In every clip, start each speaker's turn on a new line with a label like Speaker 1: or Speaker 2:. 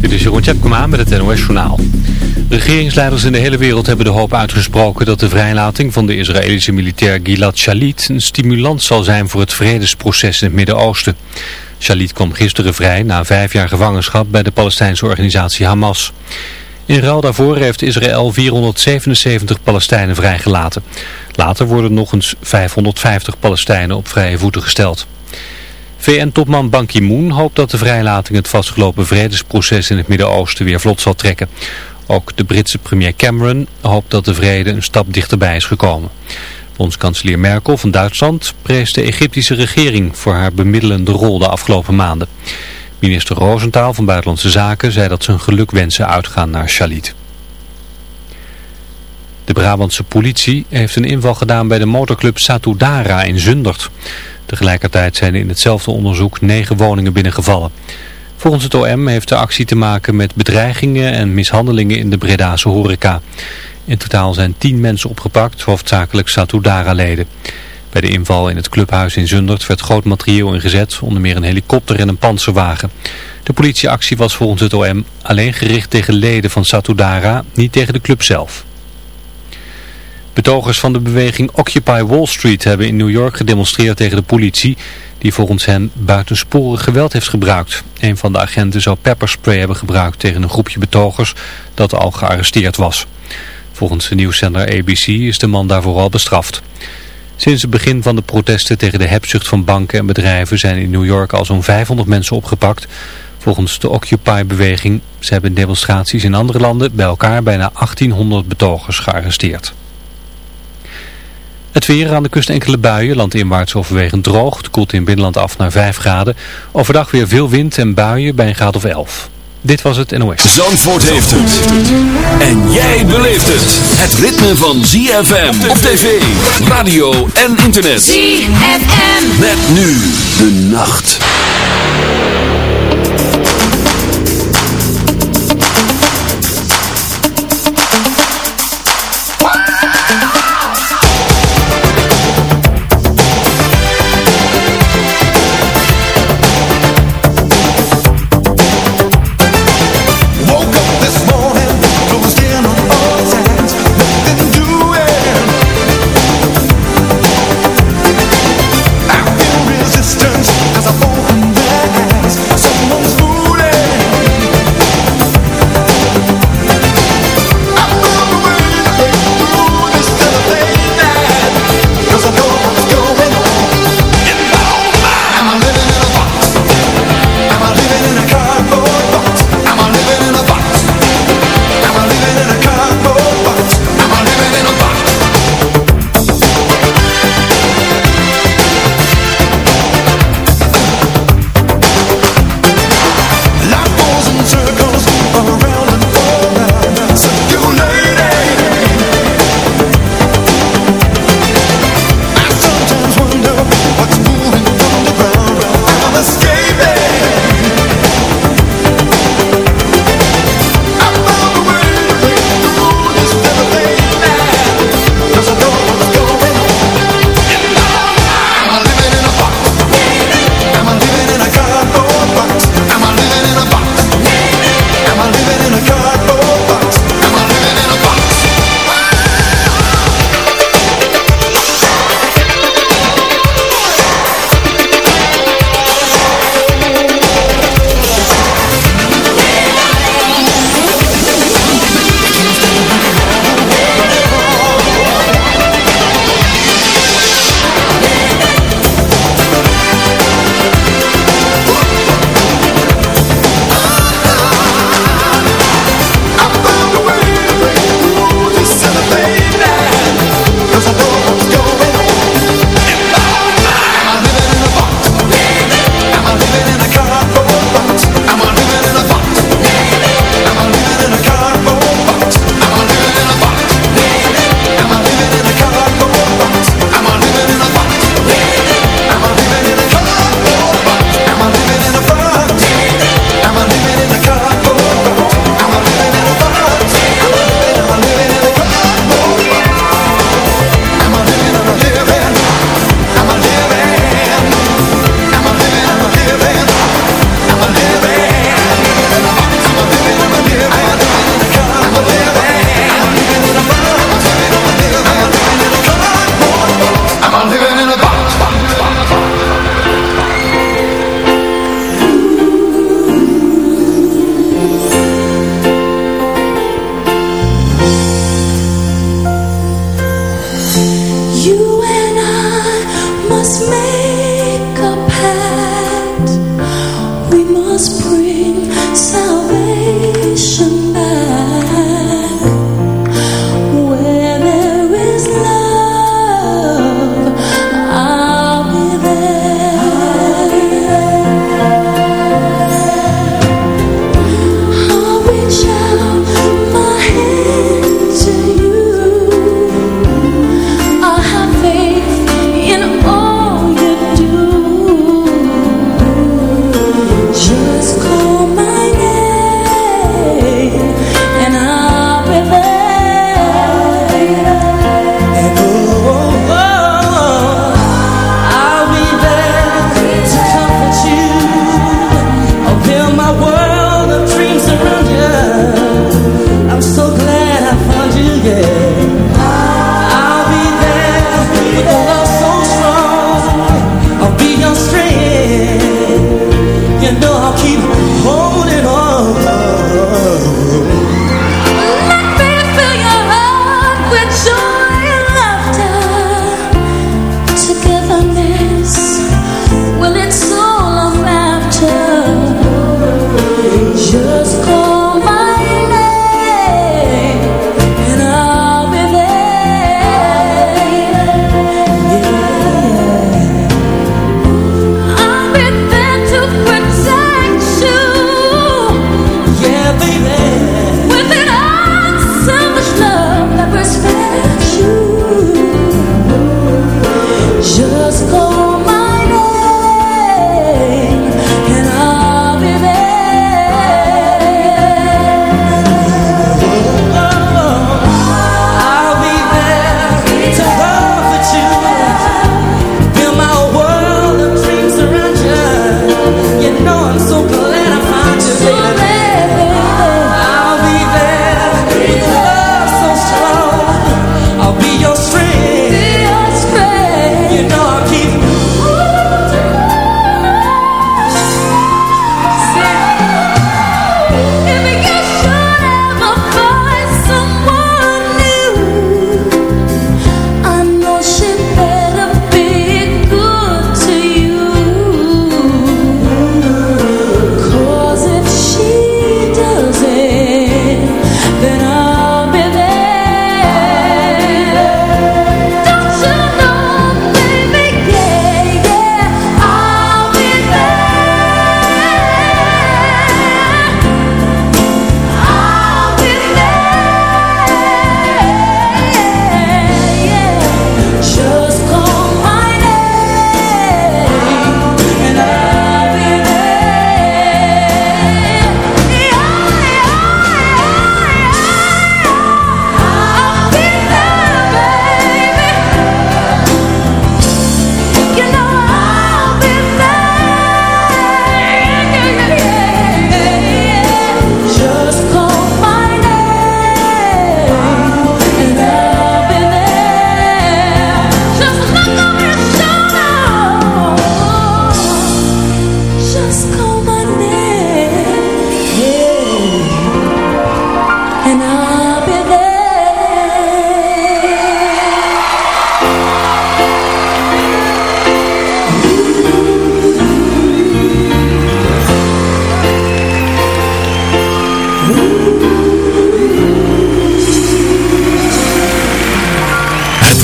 Speaker 1: Dit is Jeroen Tjepkema met het NOS Journaal. Regeringsleiders in de hele wereld hebben de hoop uitgesproken dat de vrijlating van de Israëlische militair Gilad Shalit een stimulans zal zijn voor het vredesproces in het Midden-Oosten. Shalit kwam gisteren vrij na vijf jaar gevangenschap bij de Palestijnse organisatie Hamas. In ruil daarvoor heeft Israël 477 Palestijnen vrijgelaten. Later worden nog eens 550 Palestijnen op vrije voeten gesteld. VN-topman Ban Ki-moon hoopt dat de vrijlating het vastgelopen vredesproces in het Midden-Oosten weer vlot zal trekken. Ook de Britse premier Cameron hoopt dat de vrede een stap dichterbij is gekomen. Bondskanselier Merkel van Duitsland prees de Egyptische regering voor haar bemiddelende rol de afgelopen maanden. Minister Roosentaal van Buitenlandse Zaken zei dat zijn gelukwensen uitgaan naar Shalit. De Brabantse politie heeft een inval gedaan bij de motorclub Satudara in Zundert. Tegelijkertijd zijn in hetzelfde onderzoek negen woningen binnengevallen. Volgens het OM heeft de actie te maken met bedreigingen en mishandelingen in de Bredase horeca. In totaal zijn tien mensen opgepakt, hoofdzakelijk Satudara-leden. Bij de inval in het clubhuis in Zundert werd groot materieel ingezet, onder meer een helikopter en een panzerwagen. De politieactie was volgens het OM alleen gericht tegen leden van Satudara, niet tegen de club zelf. Betogers van de beweging Occupy Wall Street hebben in New York gedemonstreerd tegen de politie die volgens hen buitensporig geweld heeft gebruikt. Een van de agenten zou pepperspray hebben gebruikt tegen een groepje betogers dat al gearresteerd was. Volgens de nieuwszender ABC is de man daarvoor al bestraft. Sinds het begin van de protesten tegen de hebzucht van banken en bedrijven zijn in New York al zo'n 500 mensen opgepakt. Volgens de Occupy-beweging hebben demonstraties in andere landen bij elkaar bijna 1800 betogers gearresteerd. Het weer aan de kust enkele buien, landinwaarts overwegend droog. Het koelt in binnenland af naar 5 graden. Overdag weer veel wind en buien bij een graad of 11. Dit was het NOS.
Speaker 2: Zandvoort heeft het. En jij beleeft het. Het ritme van ZFM op tv, radio en internet.
Speaker 3: ZFM.
Speaker 2: Met nu de nacht.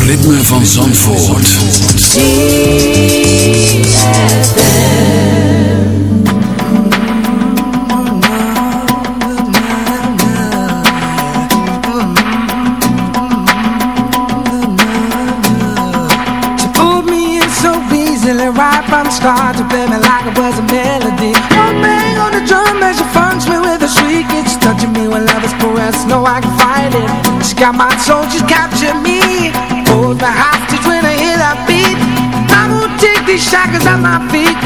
Speaker 2: ritme van Zandvoort.
Speaker 3: She pulled me in so easily right from the Start to play me like it was a melody One bang on the drum as she funks me with a shriek It's touching me when love is pressed. no I can fight it She got my soul, she's got at my feet.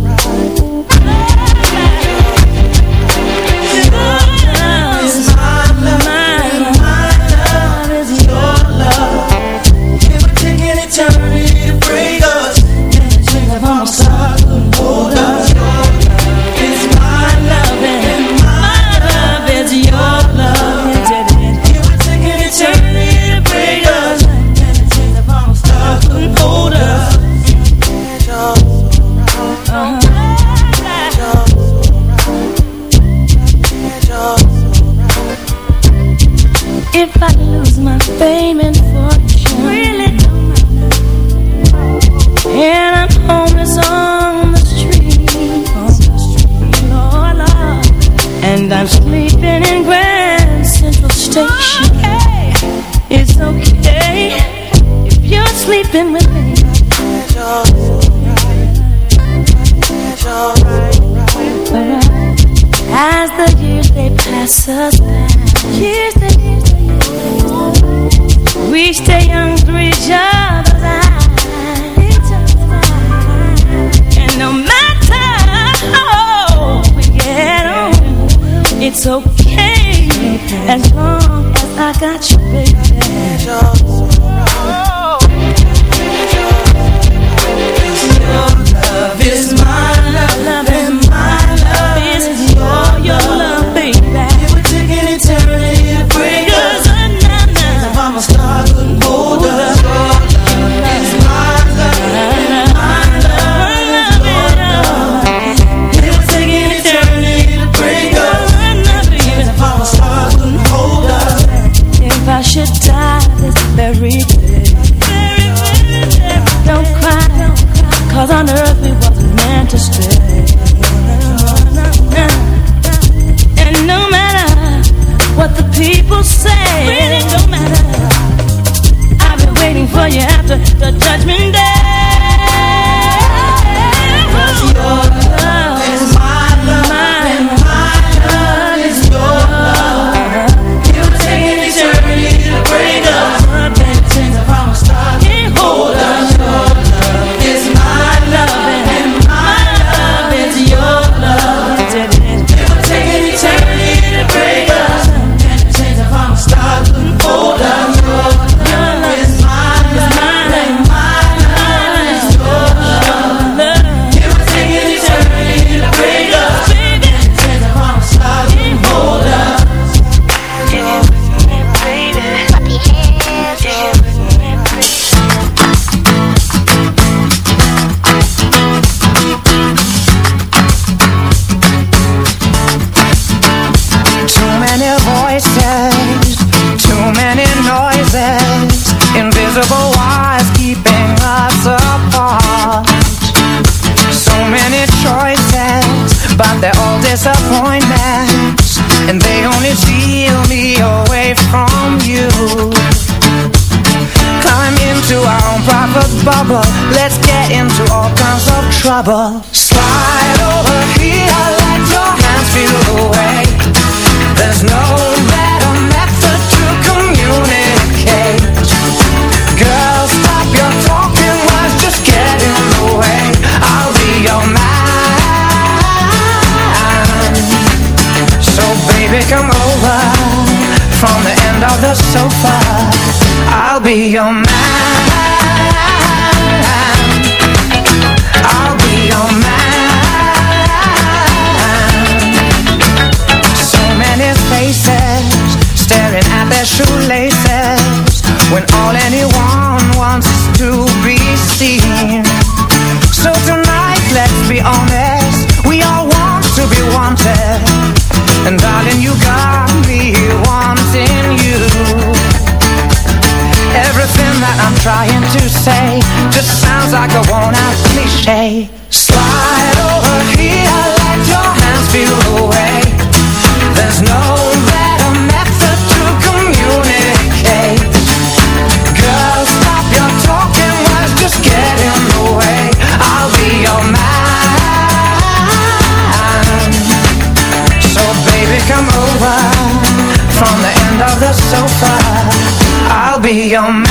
Speaker 3: trouble be your man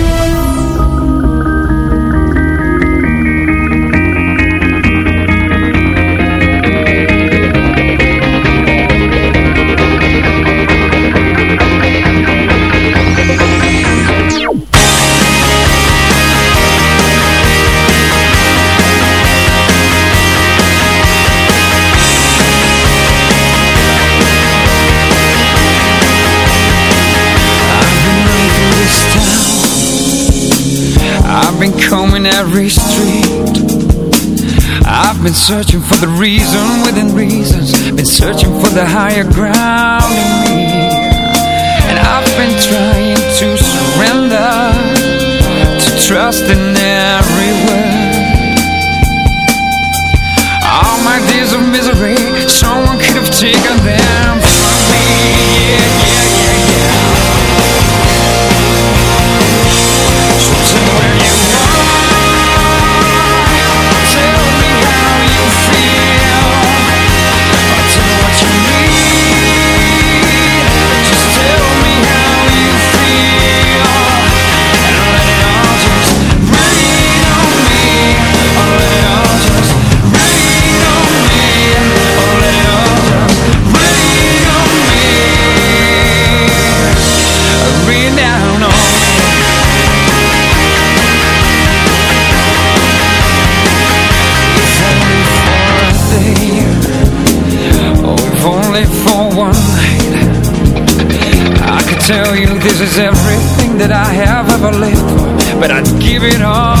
Speaker 4: searching for the reason within reasons. Been searching for the higher ground. everything that I have ever lived for, but I'd give it all.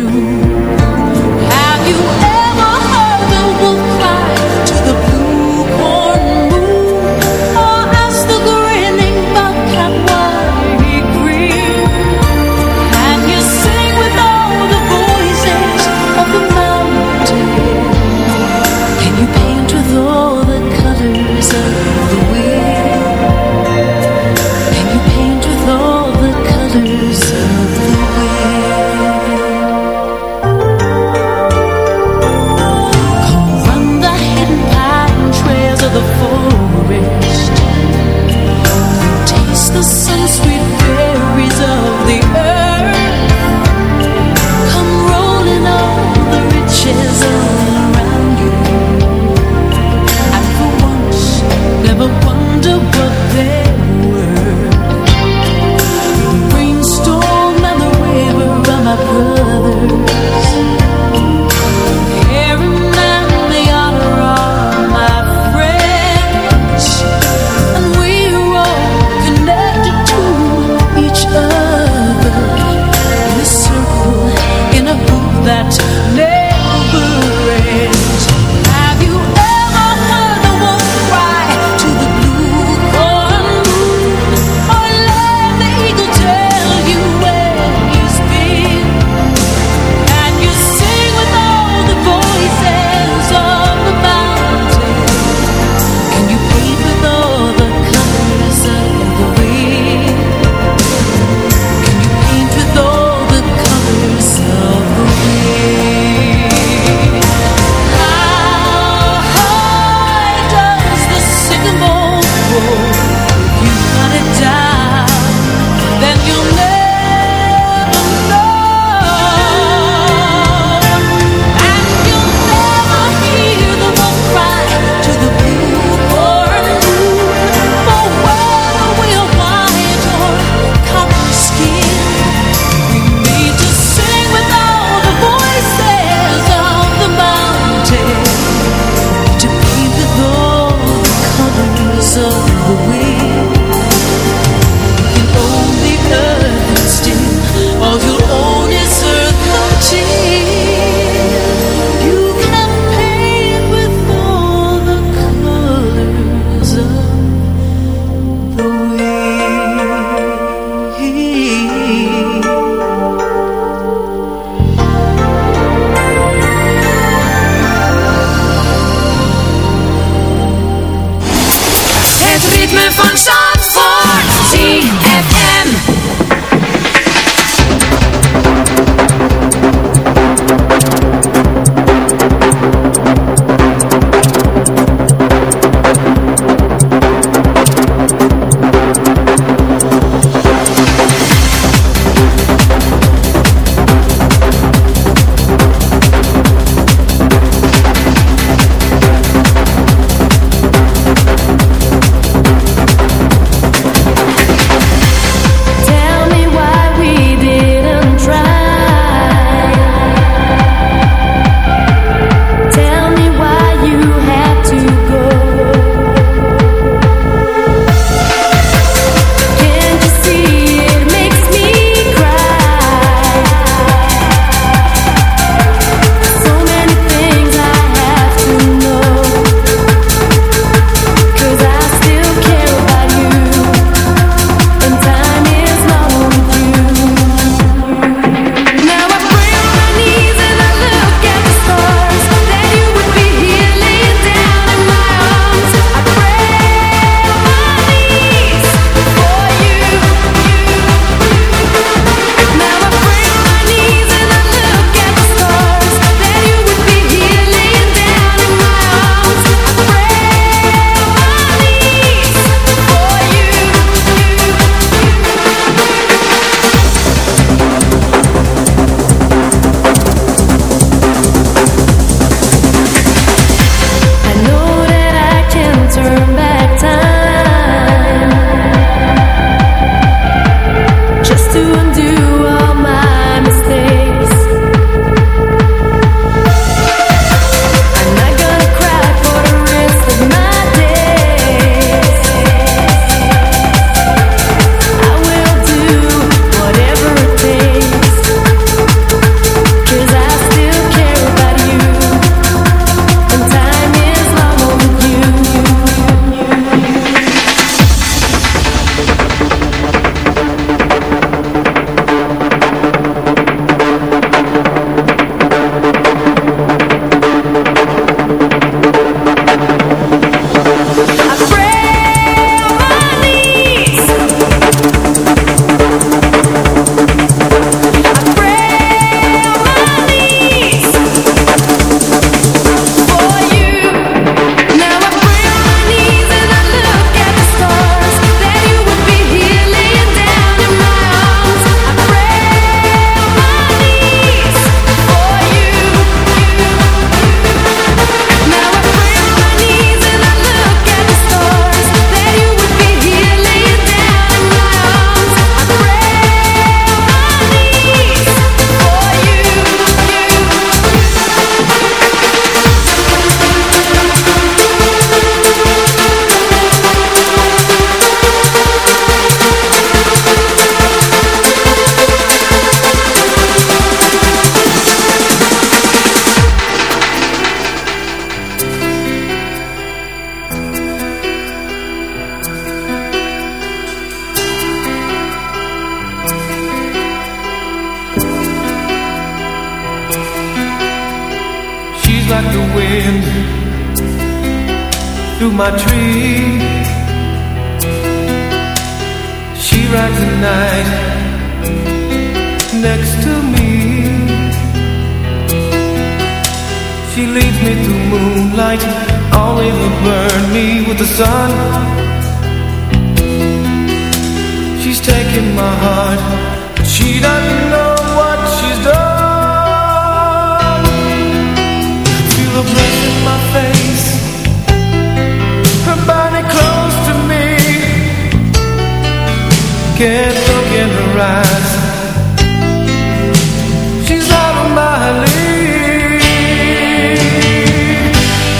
Speaker 5: She's out of my league.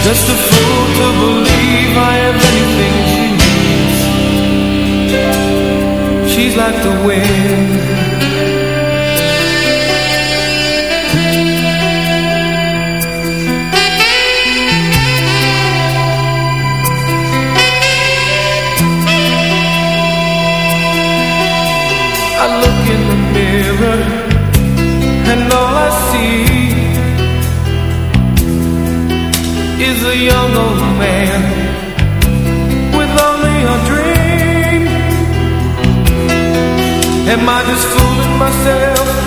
Speaker 5: Just a fool to believe I have anything she needs. She's like the wind. A young old man with only a dream. Am I just fooling myself?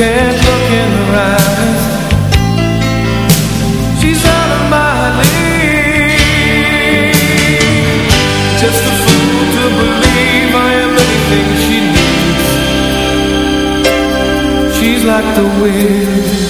Speaker 5: can't look in her eyes. She's out of my league. Just a fool to believe I am she needs. She's like the wind.